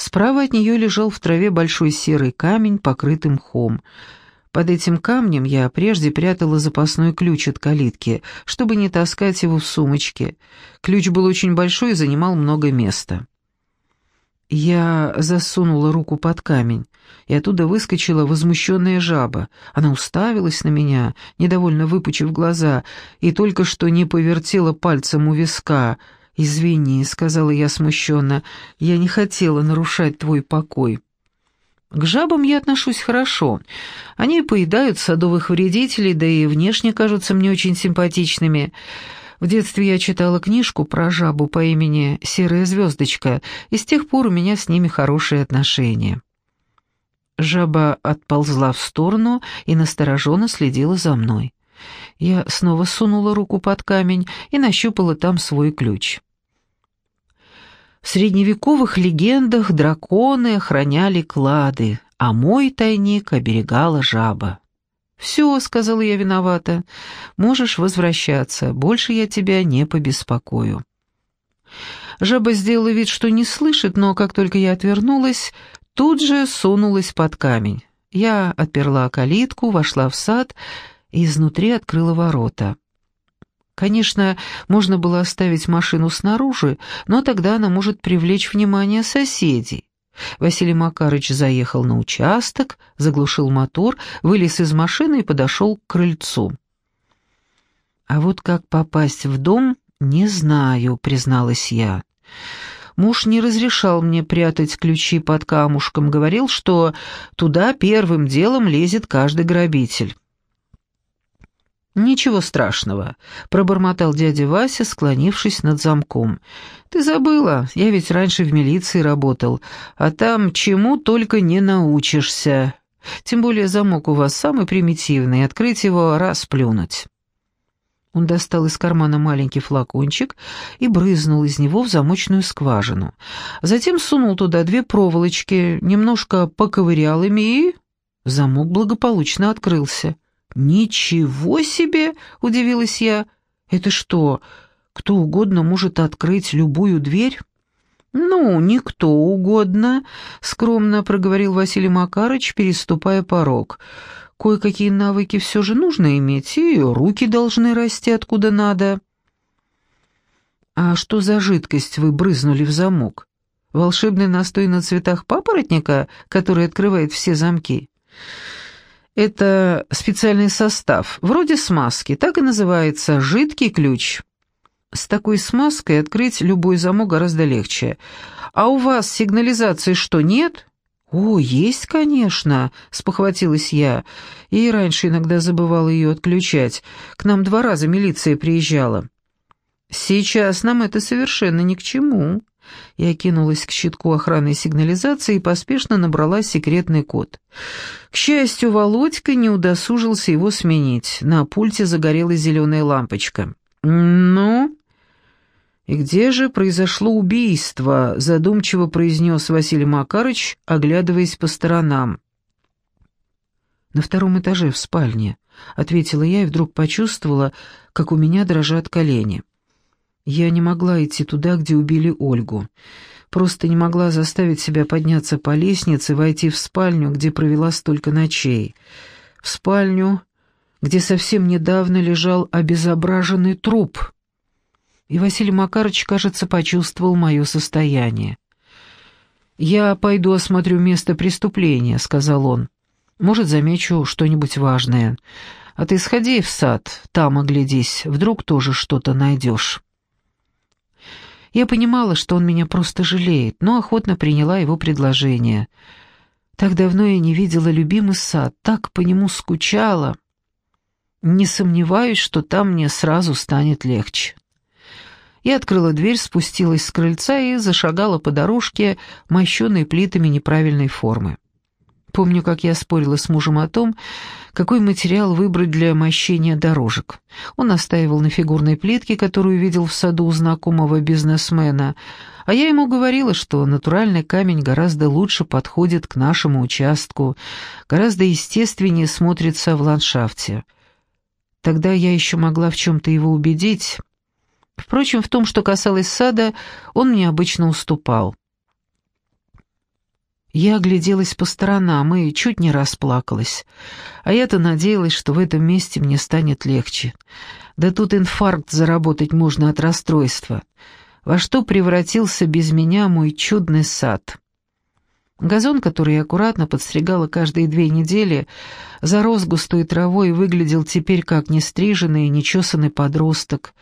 Справа от нее лежал в траве большой серый камень, покрытый мхом. Под этим камнем я прежде прятала запасной ключ от калитки, чтобы не таскать его в сумочке. Ключ был очень большой и занимал много места. Я засунула руку под камень, и оттуда выскочила возмущенная жаба. Она уставилась на меня, недовольно выпучив глаза, и только что не повертела пальцем у виска. «Извини», — сказала я смущенно, — «я не хотела нарушать твой покой». К жабам я отношусь хорошо. Они поедают садовых вредителей, да и внешне кажутся мне очень симпатичными. В детстве я читала книжку про жабу по имени Серая звездочка, и с тех пор у меня с ними хорошие отношения. Жаба отползла в сторону и настороженно следила за мной. Я снова сунула руку под камень и нащупала там свой ключ. В средневековых легендах драконы охраняли клады, а мой тайник оберегала жаба. «Все», — сказала я виновата, — «можешь возвращаться, больше я тебя не побеспокою». Жаба сделала вид, что не слышит, но как только я отвернулась, тут же сунулась под камень. Я отперла калитку, вошла в сад и изнутри открыла ворота. Конечно, можно было оставить машину снаружи, но тогда она может привлечь внимание соседей. Василий Макарыч заехал на участок, заглушил мотор, вылез из машины и подошел к крыльцу. «А вот как попасть в дом, не знаю», — призналась я. Муж не разрешал мне прятать ключи под камушком, говорил, что туда первым делом лезет каждый грабитель. «Ничего страшного», — пробормотал дядя Вася, склонившись над замком. «Ты забыла, я ведь раньше в милиции работал, а там чему только не научишься. Тем более замок у вас самый примитивный, открыть его раз плюнуть». Он достал из кармана маленький флакончик и брызнул из него в замочную скважину. Затем сунул туда две проволочки, немножко поковырял ими и... Замок благополучно открылся. «Ничего себе!» — удивилась я. «Это что, кто угодно может открыть любую дверь?» «Ну, никто угодно», — скромно проговорил Василий Макарыч, переступая порог. «Кое-какие навыки все же нужно иметь, и руки должны расти откуда надо». «А что за жидкость вы брызнули в замок? Волшебный настой на цветах папоротника, который открывает все замки?» Это специальный состав, вроде смазки, так и называется «жидкий ключ». С такой смазкой открыть любой замок гораздо легче. А у вас сигнализации что, нет? «О, есть, конечно», — спохватилась я. И раньше иногда забывала ее отключать. К нам два раза милиция приезжала. «Сейчас нам это совершенно ни к чему». Я кинулась к щитку охранной сигнализации и поспешно набрала секретный код. К счастью, Володька не удосужился его сменить. На пульте загорелась зеленая лампочка. «Ну?» «И где же произошло убийство?» — задумчиво произнес Василий Макарыч, оглядываясь по сторонам. «На втором этаже в спальне», — ответила я и вдруг почувствовала, как у меня дрожат колени. Я не могла идти туда, где убили Ольгу. Просто не могла заставить себя подняться по лестнице войти в спальню, где провела столько ночей. В спальню, где совсем недавно лежал обезображенный труп. И Василий Макарович, кажется, почувствовал мое состояние. «Я пойду осмотрю место преступления», — сказал он. «Может, замечу что-нибудь важное. А ты сходи в сад, там оглядись, вдруг тоже что-то найдешь». Я понимала, что он меня просто жалеет, но охотно приняла его предложение. Так давно я не видела любимый сад, так по нему скучала. Не сомневаюсь, что там мне сразу станет легче. Я открыла дверь, спустилась с крыльца и зашагала по дорожке, мощенной плитами неправильной формы. Помню, как я спорила с мужем о том, какой материал выбрать для мощения дорожек. Он настаивал на фигурной плитке, которую видел в саду у знакомого бизнесмена, а я ему говорила, что натуральный камень гораздо лучше подходит к нашему участку, гораздо естественнее смотрится в ландшафте. Тогда я еще могла в чем-то его убедить. Впрочем, в том, что касалось сада, он мне обычно уступал. Я огляделась по сторонам и чуть не расплакалась. А я-то надеялась, что в этом месте мне станет легче. Да тут инфаркт заработать можно от расстройства. Во что превратился без меня мой чудный сад? Газон, который я аккуратно подстригала каждые две недели, зарос густой травой и выглядел теперь как нестриженный и нечесанный подросток,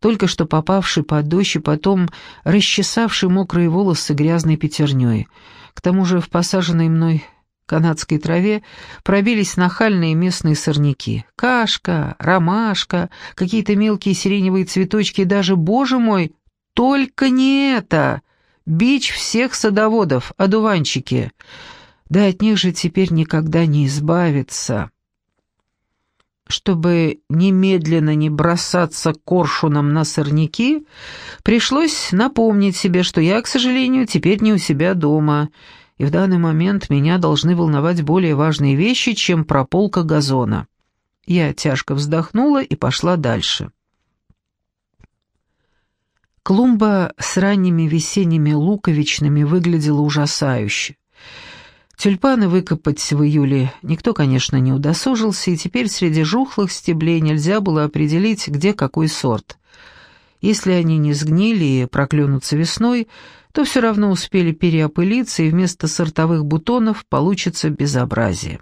только что попавший под дождь и потом расчесавший мокрые волосы грязной пятерней — к тому же в посаженной мной канадской траве пробились нахальные местные сорняки. Кашка, ромашка, какие-то мелкие сиреневые цветочки, даже, боже мой, только не это! Бич всех садоводов, одуванчики. Да от них же теперь никогда не избавиться. Чтобы немедленно не бросаться коршуном на сорняки, пришлось напомнить себе, что я, к сожалению, теперь не у себя дома, и в данный момент меня должны волновать более важные вещи, чем прополка газона. Я тяжко вздохнула и пошла дальше. Клумба с ранними весенними луковичными выглядела ужасающе. Тюльпаны выкопать в июле никто, конечно, не удосужился, и теперь среди жухлых стеблей нельзя было определить, где какой сорт. Если они не сгнили и проклюнутся весной, то все равно успели переопылиться, и вместо сортовых бутонов получится безобразие.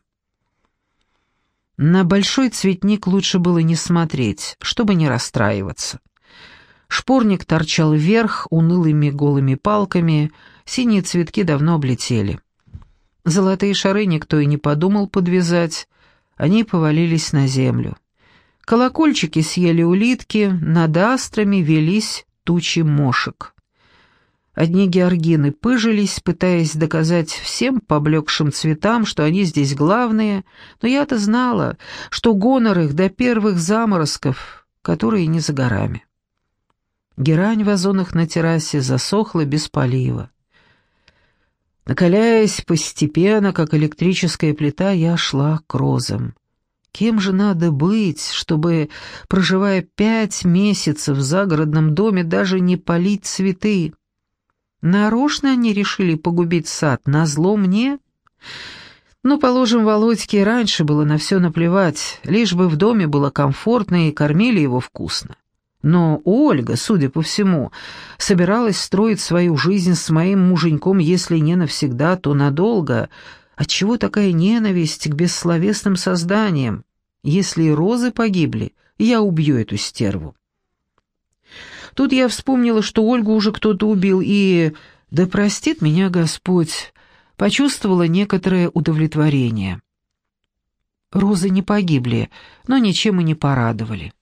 На большой цветник лучше было не смотреть, чтобы не расстраиваться. Шпорник торчал вверх унылыми голыми палками, синие цветки давно облетели. Золотые шары никто и не подумал подвязать, они повалились на землю. Колокольчики съели улитки, над астрами велись тучи мошек. Одни георгины пыжились, пытаясь доказать всем поблекшим цветам, что они здесь главные, но я-то знала, что гонор их до первых заморозков, которые не за горами. Герань в озонах на террасе засохла без полива. Накаляясь постепенно, как электрическая плита, я шла к розам. Кем же надо быть, чтобы, проживая пять месяцев в загородном доме, даже не полить цветы? Нарочно они решили погубить сад, назло мне? Ну, положим, Володьке раньше было на все наплевать, лишь бы в доме было комфортно и кормили его вкусно. Но Ольга, судя по всему, собиралась строить свою жизнь с моим муженьком, если не навсегда, то надолго. Отчего такая ненависть к бессловесным созданиям? Если и розы погибли, я убью эту стерву. Тут я вспомнила, что Ольгу уже кто-то убил, и, да простит меня Господь, почувствовала некоторое удовлетворение. Розы не погибли, но ничем и не порадовали.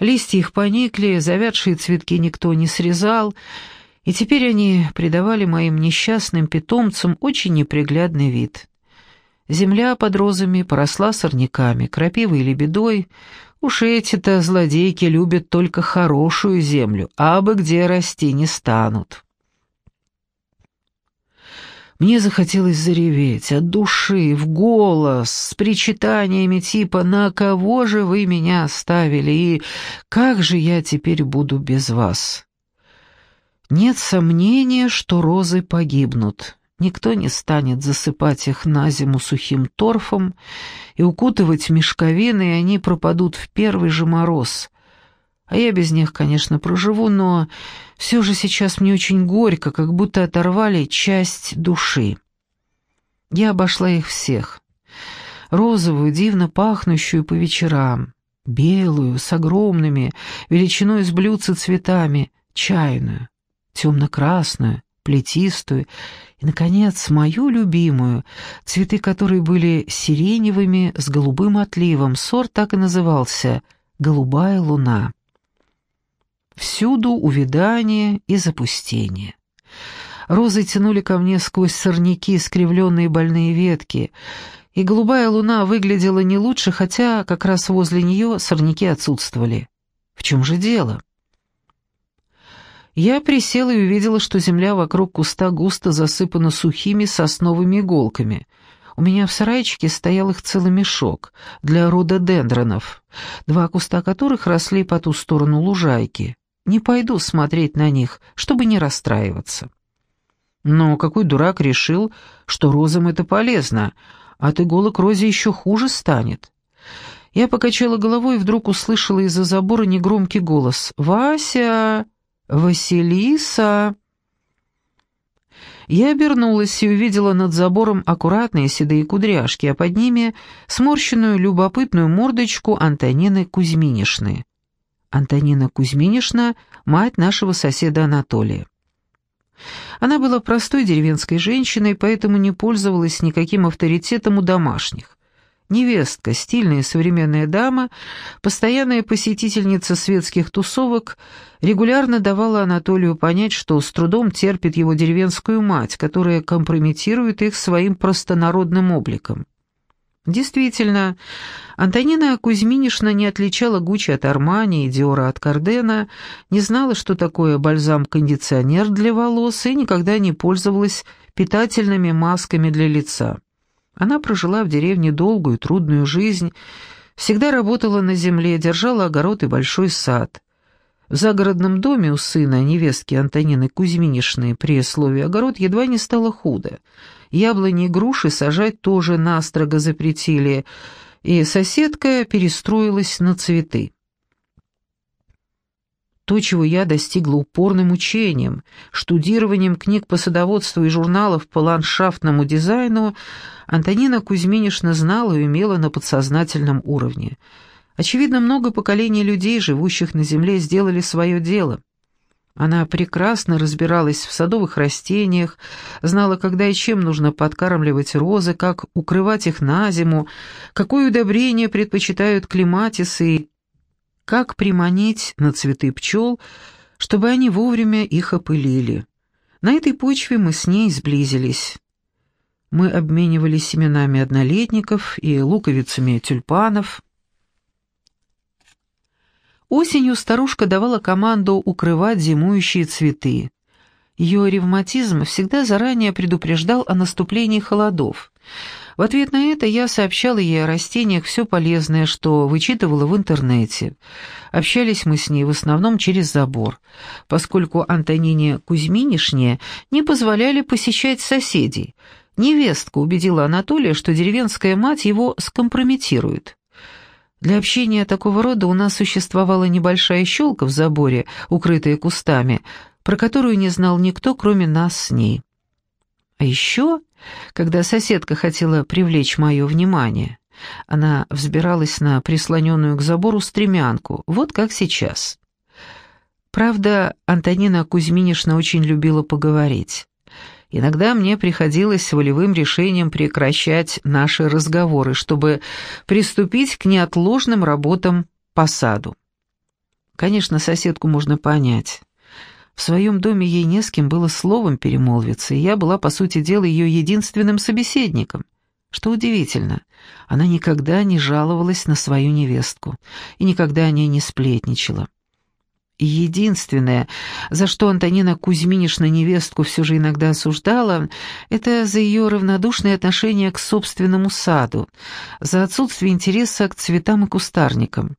Листья их поникли, завядшие цветки никто не срезал, и теперь они придавали моим несчастным питомцам очень неприглядный вид. Земля под розами поросла сорняками, крапивой и лебедой. Уж эти-то злодейки любят только хорошую землю, а бы где расти не станут. Мне захотелось зареветь от души, в голос, с причитаниями типа «На кого же вы меня оставили?» и «Как же я теперь буду без вас?» Нет сомнения, что розы погибнут. Никто не станет засыпать их на зиму сухим торфом и укутывать мешковины, и они пропадут в первый же мороз. А я без них, конечно, проживу, но все же сейчас мне очень горько, как будто оторвали часть души. Я обошла их всех. Розовую, дивно пахнущую по вечерам, белую, с огромными, величиной с блюдца цветами, чайную, темно-красную, плетистую и, наконец, мою любимую, цветы которой были сиреневыми с голубым отливом, сорт так и назывался «Голубая луна». Всюду увядание и запустение. Розы тянули ко мне сквозь сорняки искривленные больные ветки, и голубая луна выглядела не лучше, хотя как раз возле нее сорняки отсутствовали. В чем же дело? Я присела и увидела, что земля вокруг куста густо засыпана сухими сосновыми иголками — у меня в сарайчике стоял их целый мешок для рододендронов, два куста которых росли по ту сторону лужайки. Не пойду смотреть на них, чтобы не расстраиваться. Но какой дурак решил, что розам это полезно, от иголок розе еще хуже станет? Я покачала головой и вдруг услышала из-за забора негромкий голос. «Вася! Василиса!» Я обернулась и увидела над забором аккуратные седые кудряшки, а под ними сморщенную любопытную мордочку Антонины Кузьминишны. Антонина Кузьминишна — мать нашего соседа Анатолия. Она была простой деревенской женщиной, поэтому не пользовалась никаким авторитетом у домашних. Невестка, стильная современная дама, постоянная посетительница светских тусовок, регулярно давала Анатолию понять, что с трудом терпит его деревенскую мать, которая компрометирует их своим простонародным обликом. Действительно, Антонина Кузьминишна не отличала Гуччи от Армани и Диора от Кардена, не знала, что такое бальзам-кондиционер для волос и никогда не пользовалась питательными масками для лица. Она прожила в деревне долгую трудную жизнь, всегда работала на земле, держала огород и большой сад. В загородном доме у сына, невестки Антонины Кузьминишны, при слове «огород» едва не стало худо. Яблони и груши сажать тоже настрого запретили, и соседка перестроилась на цветы. То, чего я достигла упорным учением, штудированием книг по садоводству и журналов по ландшафтному дизайну, Антонина Кузьминишна знала и умела на подсознательном уровне — Очевидно, много поколений людей, живущих на земле, сделали свое дело. Она прекрасно разбиралась в садовых растениях, знала, когда и чем нужно подкармливать розы, как укрывать их на зиму, какое удобрение предпочитают клематисы как приманить на цветы пчел, чтобы они вовремя их опылили. На этой почве мы с ней сблизились. Мы обменивались семенами однолетников и луковицами тюльпанов. Осенью старушка давала команду укрывать зимующие цветы. Ее ревматизм всегда заранее предупреждал о наступлении холодов. В ответ на это я сообщала ей о растениях все полезное, что вычитывала в интернете. Общались мы с ней в основном через забор, поскольку Антонине Кузьминишне не позволяли посещать соседей. Невестка убедила Анатолия, что деревенская мать его скомпрометирует. Для общения такого рода у нас существовала небольшая щелка в заборе, укрытая кустами, про которую не знал никто, кроме нас с ней. А еще, когда соседка хотела привлечь мое внимание, она взбиралась на прислоненную к забору стремянку, вот как сейчас. Правда, Антонина Кузьминишна очень любила поговорить. Иногда мне приходилось волевым решением прекращать наши разговоры, чтобы приступить к неотложным работам по саду. Конечно, соседку можно понять. В своем доме ей не с кем было словом перемолвиться, и я была, по сути дела, ее единственным собеседником. Что удивительно, она никогда не жаловалась на свою невестку и никогда о ней не сплетничала. Единственное, за что Антонина Кузьминишна невестку все же иногда осуждала, это за ее равнодушное отношение к собственному саду, за отсутствие интереса к цветам и кустарникам.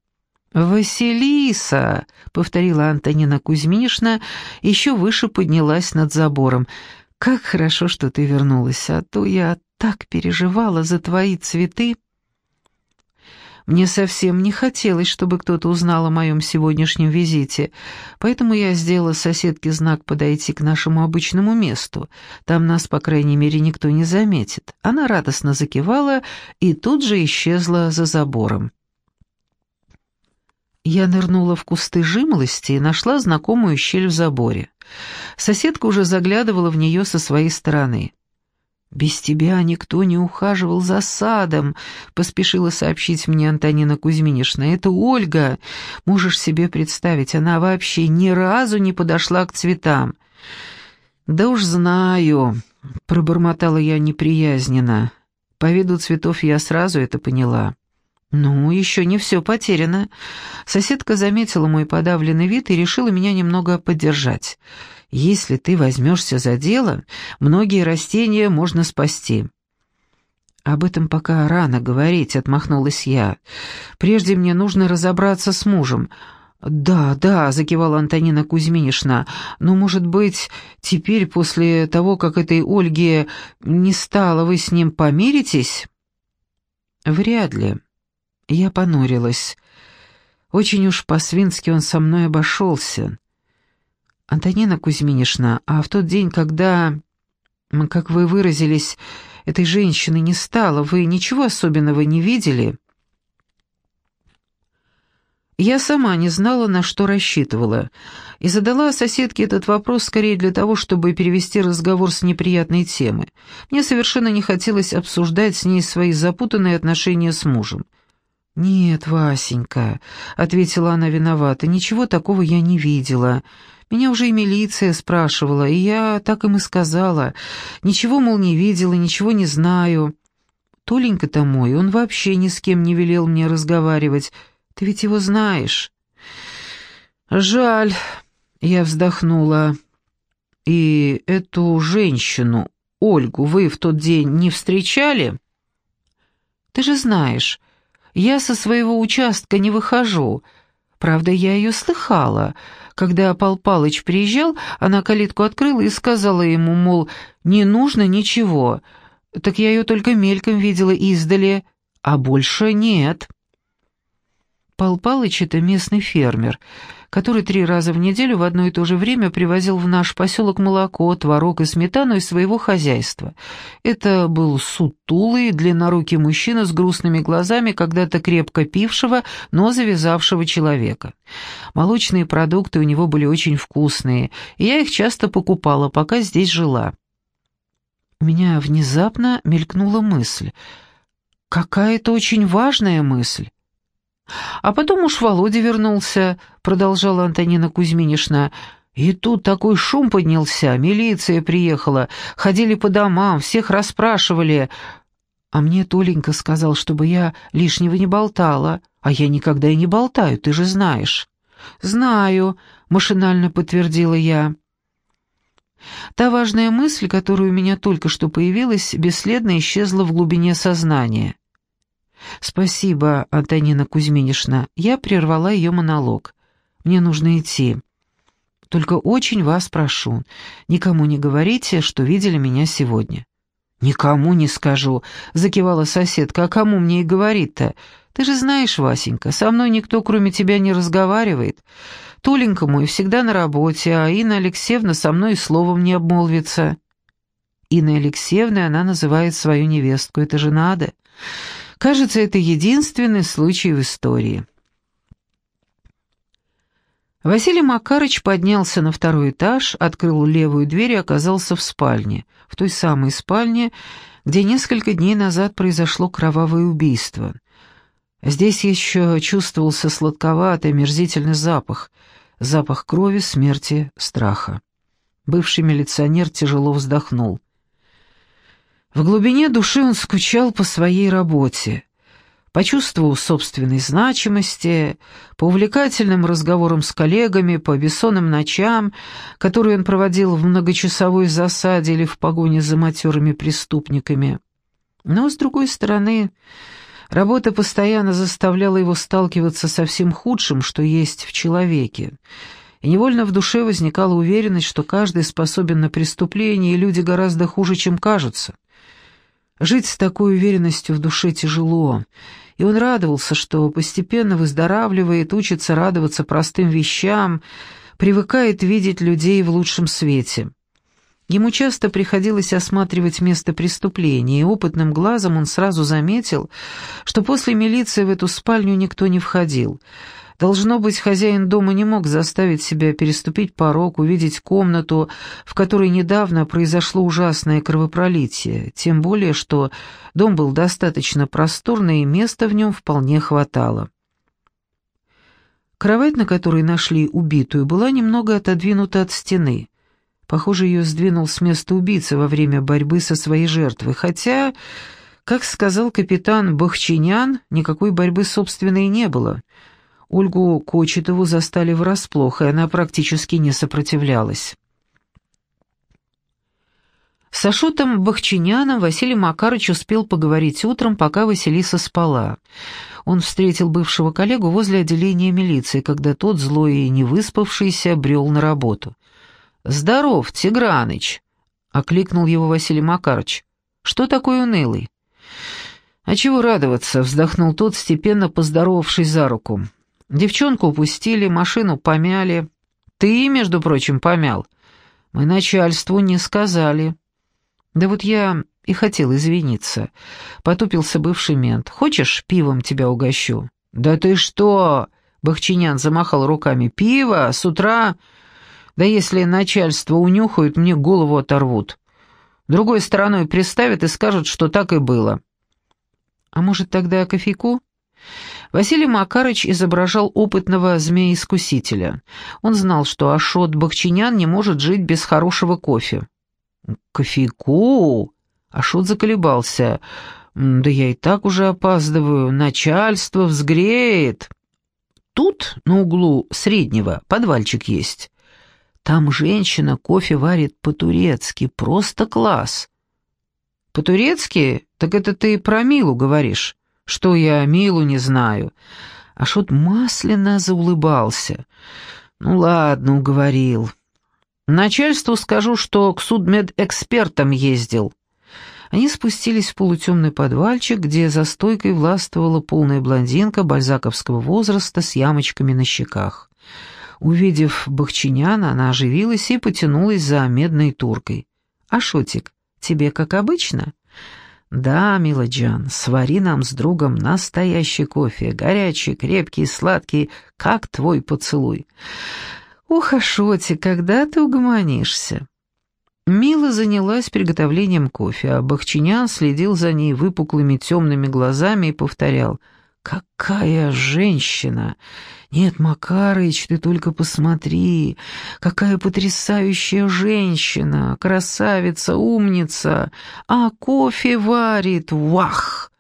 «Василиса!» — повторила Антонина Кузьминишна, еще выше поднялась над забором. «Как хорошо, что ты вернулась, а то я так переживала за твои цветы». Мне совсем не хотелось, чтобы кто-то узнал о моем сегодняшнем визите, поэтому я сделала соседке знак подойти к нашему обычному месту. Там нас, по крайней мере, никто не заметит. Она радостно закивала и тут же исчезла за забором. Я нырнула в кусты жимолости и нашла знакомую щель в заборе. Соседка уже заглядывала в нее со своей стороны. «Без тебя никто не ухаживал за садом», — поспешила сообщить мне Антонина Кузьминишна. «Это Ольга. Можешь себе представить, она вообще ни разу не подошла к цветам». «Да уж знаю», — пробормотала я неприязненно. По виду цветов я сразу это поняла. «Ну, еще не все потеряно». Соседка заметила мой подавленный вид и решила меня немного поддержать. Если ты возьмешься за дело, многие растения можно спасти». «Об этом пока рано говорить», — отмахнулась я. «Прежде мне нужно разобраться с мужем. «Да, да», — закивала Антонина Кузьминишна, «но, может быть, теперь, после того, как этой Ольге не стало, вы с ним помиритесь?» «Вряд ли». Я понурилась. Очень уж по-свински он со мной обошелся. «Антонина Кузьминишна, а в тот день, когда, как вы выразились, этой женщины не стало, вы ничего особенного не видели?» Я сама не знала, на что рассчитывала, и задала соседке этот вопрос скорее для того, чтобы перевести разговор с неприятной темы. Мне совершенно не хотелось обсуждать с ней свои запутанные отношения с мужем. «Нет, Васенька», — ответила она виновата, — «ничего такого я не видела. Меня уже и милиция спрашивала, и я так им и сказала. Ничего, мол, не видела, ничего не знаю». Толенька-то мой, он вообще ни с кем не велел мне разговаривать, — ты ведь его знаешь». «Жаль», — я вздохнула. «И эту женщину, Ольгу, вы в тот день не встречали?» «Ты же знаешь, я со своего участка не выхожу. Правда, я ее слыхала. Когда Пал Палыч приезжал, она калитку открыла и сказала ему, мол, не нужно ничего. Так я ее только мельком видела издали, а больше нет». Пал Палыч — это местный фермер, который три раза в неделю в одно и то же время привозил в наш поселок молоко, творог и сметану из своего хозяйства. Это был сутулый, длиннорукий мужчина с грустными глазами, когда-то крепко пившего, но завязавшего человека. Молочные продукты у него были очень вкусные, и я их часто покупала, пока здесь жила. У меня внезапно мелькнула мысль. Какая-то очень важная мысль. А потом уж Володя вернулся, продолжала Антонина Кузьминишна. И тут такой шум поднялся, милиция приехала, ходили по домам, всех расспрашивали. А мне Толенька сказал, чтобы я лишнего не болтала, а я никогда и не болтаю, ты же знаешь. «Знаю», — машинально подтвердила я. Та важная мысль, которая у меня только что появилась, бесследно исчезла в глубине сознания. «Спасибо, Антонина Кузьминишна. Я прервала ее монолог. Мне нужно идти. Только очень вас прошу, никому не говорите, что видели меня сегодня». «Никому не скажу», — закивала соседка. «А кому мне и говорить-то? Ты же знаешь, Васенька, со мной никто, кроме тебя, не разговаривает. Толенька мой всегда на работе, а Инна Алексеевна со мной и словом не обмолвится». Инной Алексеевной она называет свою невестку. Это же надо. Кажется, это единственный случай в истории. Василий Макарыч поднялся на второй этаж, открыл левую дверь и оказался в спальне, в той самой спальне, где несколько дней назад произошло кровавое убийство. Здесь еще чувствовался сладковатый, мерзительный запах, запах крови, смерти, страха. Бывший милиционер тяжело вздохнул. В глубине души он скучал по своей работе, по чувству собственной значимости, по увлекательным разговорам с коллегами, по бессонным ночам, которые он проводил в многочасовой засаде или в погоне за матерыми преступниками. Но, с другой стороны, работа постоянно заставляла его сталкиваться со всем худшим, что есть в человеке, и невольно в душе возникала уверенность, что каждый способен на преступление, и люди гораздо хуже, чем кажутся. Жить с такой уверенностью в душе тяжело, и он радовался, что постепенно выздоравливает, учится радоваться простым вещам, привыкает видеть людей в лучшем свете. Ему часто приходилось осматривать место преступления, и опытным глазом он сразу заметил, что после милиции в эту спальню никто не входил — Должно быть, хозяин дома не мог заставить себя переступить порог, увидеть комнату, в которой недавно произошло ужасное кровопролитие, тем более, что дом был достаточно просторный и места в нем вполне хватало. Кровать, на которой нашли убитую, была немного отодвинута от стены. Похоже, ее сдвинул с места убийца во время борьбы со своей жертвой, хотя, как сказал капитан Бахчинян, никакой борьбы собственной не было — Ольгу Кочетову застали врасплох, и она практически не сопротивлялась. С Ашотом Бахчиняном Василий Макарыч успел поговорить утром, пока Василиса спала. Он встретил бывшего коллегу возле отделения милиции, когда тот, злой и невыспавшийся, брел на работу. «Здоров, Тиграныч!» — окликнул его Василий Макарыч. «Что такое унылый?» «А чего радоваться?» — вздохнул тот, степенно поздоровавшись за руку. «Девчонку упустили, машину помяли. Ты, между прочим, помял. Мы начальству не сказали». «Да вот я и хотел извиниться», — потупился бывший мент. «Хочешь, пивом тебя угощу?» «Да ты что?» — Бахчинян замахал руками. «Пиво? С утра? Да если начальство унюхают, мне голову оторвут. Другой стороной приставят и скажут, что так и было». «А может, тогда кофейку?» Василий Макарыч изображал опытного змея-искусителя. Он знал, что Ашот Бахчинян не может жить без хорошего кофе. «Кофейку?» Ашот заколебался. «Да я и так уже опаздываю. Начальство взгреет». Тут, на углу среднего, подвальчик есть. Там женщина кофе варит по-турецки, просто класс. По-турецки? Так это ты про Милу говоришь. Что я Милу не знаю. Ашот масляно заулыбался. Ну ладно, уговорил. Начальству скажу, что к судмедэкспертам ездил. Они спустились в полутемный подвальчик, где за стойкой властвовала полная блондинка бальзаковского возраста с ямочками на щеках. Увидев Бахчиняна, она оживилась и потянулась за медной туркой. «Ашотик, тебе как обычно?» «Да, Миладжан, свари нам с другом настоящий кофе, горячий, крепкий, сладкий, как твой поцелуй». «Ух, Ашоти, когда ты угомонишься?» Мила занялась приготовлением кофе, а Бахчинян следил за ней выпуклыми темными глазами и повторял «Какая женщина! Нет, Макарыч, ты только посмотри! Какая потрясающая женщина! Красавица, умница! А кофе варит! Вах!»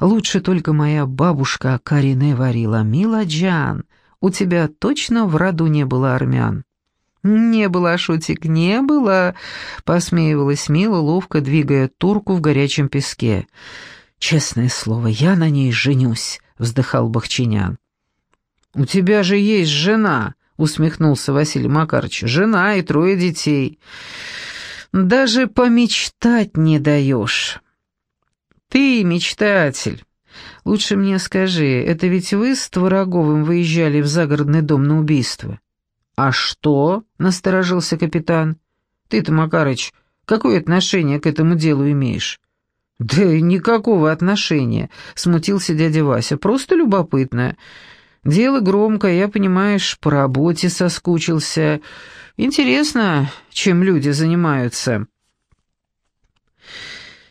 Лучше только моя бабушка Карине варила. Миладжан, у тебя точно в роду не было армян?» «Не было, Шутик, не было», — посмеивалась Мила, ловко двигая турку в горячем песке. «Честное слово, я на ней женюсь», — вздыхал Бахчинян. «У тебя же есть жена», — усмехнулся Василий Макарович. «Жена и трое детей. Даже помечтать не даешь». «Ты мечтатель. Лучше мне скажи, это ведь вы с Твороговым выезжали в загородный дом на убийство?» «А что?» — насторожился капитан. «Ты-то, Макарыч, какое отношение к этому делу имеешь?» «Да никакого отношения», — смутился дядя Вася. «Просто любопытно. Дело громкое, я, понимаешь, по работе соскучился. Интересно, чем люди занимаются».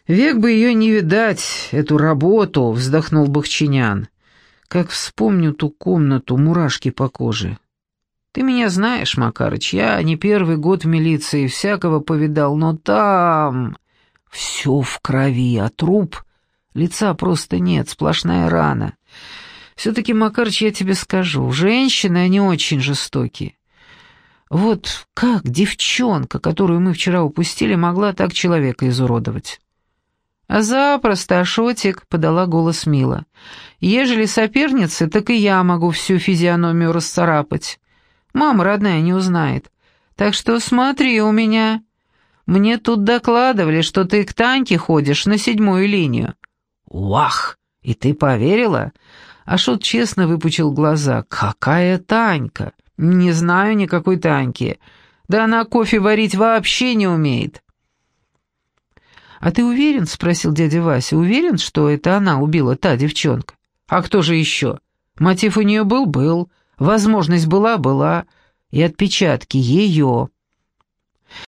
«Век бы ее не видать, эту работу», — вздохнул Бахчинян. «Как вспомню ту комнату, мурашки по коже. Ты меня знаешь, Макарыч, я не первый год в милиции всякого повидал, но там все в крови, а труп... Лица просто нет, сплошная рана. Все-таки, Макарыч, я тебе скажу, женщины, они очень жестокие. Вот как девчонка, которую мы вчера упустили, могла так человека изуродовать? «А запросто, Ашотик», — подала голос Мила. «Ежели соперницы, так и я могу всю физиономию расцарапать. Мама родная не узнает. Так что смотри у меня. Мне тут докладывали, что ты к Таньке ходишь на седьмую линию». «Вах! И ты поверила?» Ашот честно выпучил глаза. «Какая Танька? Не знаю никакой Таньки. Да она кофе варить вообще не умеет». «А ты уверен?» — спросил дядя Вася. «Уверен, что это она убила та девчонка?» «А кто же еще? Мотив у нее был? Был. Возможность была, была, и отпечатки ее.